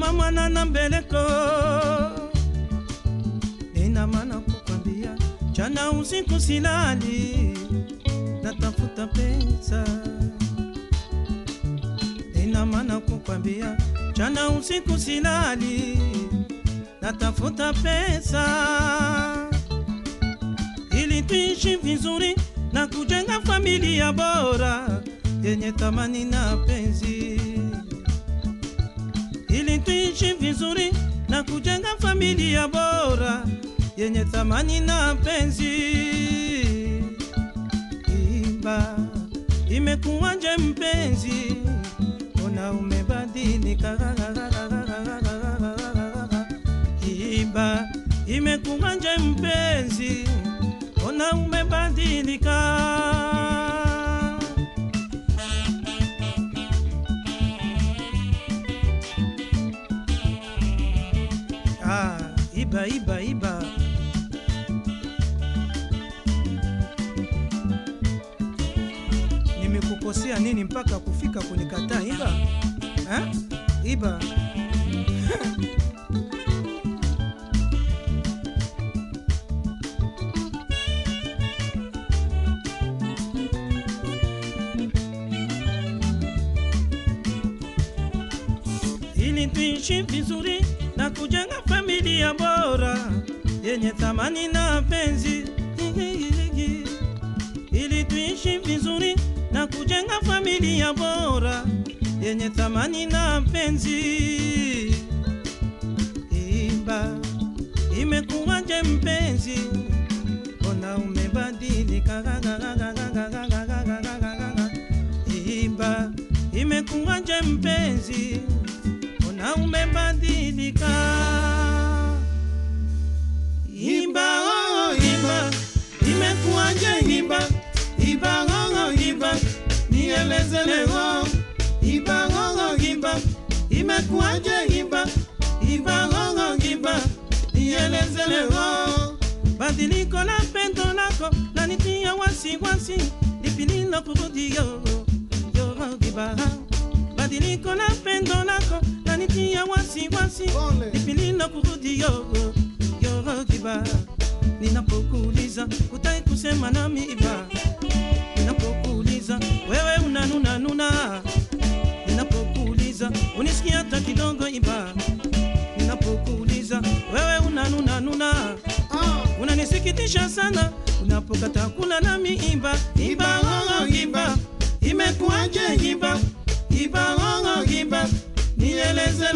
kama mwana na mbeleko. Ina maana kukwambia jana usiku silali natafuta pesa. Ina maana kukwambia jana usiku silali natafuta pesa. Ili tuishi vizuri na kujenga familia bora yenye thamani na penzi ili tuishi vizuri na kujenga familia bora yenye thamani na penzi. Imba, imekuwaje mpenzi, ona umebadilika. Imba, imekuwaje mpenzi, ona umebadilika. Ah, iba iba iba. Nimekukosea nini mpaka kufika kunikataa iba? Ha? Iba. ili tuishi vizuri na kujenga familia bora yenye thamani na penzi. Ili tuishi vizuri na kujenga familia bora yenye thamani na penzi. Imba imekuwaje mpenzi. Ona umebadilika. Imba imekuwaje mpenzi. Ona umebadilika Zanengo, Ibangongo Gimba, Imekuaje Gimba, Ibangongo Gimba, Yele Zanengo. Badiliko la pendo lako, la wasi wasi, lipililo kurudio, yo Gimba. Badiliko la pendo lako, la nitia wasi wasi, lipililo kurudio, yo Gimba. Ninapokuuliza, utai kusema nami iba. Ninapokuuliza wewe unanuna nuna? Ninapokuuliza unisikia hata kidogo iba ninapokuuliza wewe unanuna nuna? Ah, unanisikitisha sana unapokata kula nami iba iba oh, iba imekuwaje iba iba oh, iba nieleze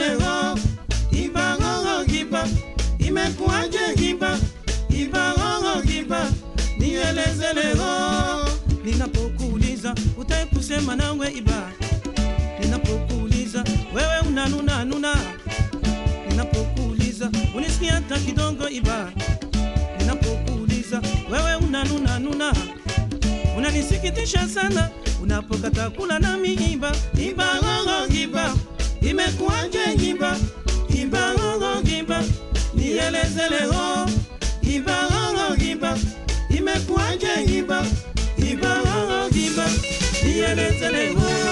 kusema nawe iba. Ninapokuuliza wewe unanuna nuna. Ninapokuuliza unisikia hata kidogo iba. Ninapokuuliza wewe unanuna nuna. Unanisikitisha sana unapokata kula nami iba. Iba iba, imekuwaje iba? Iba iba, nieleze leo tele tele. Oh.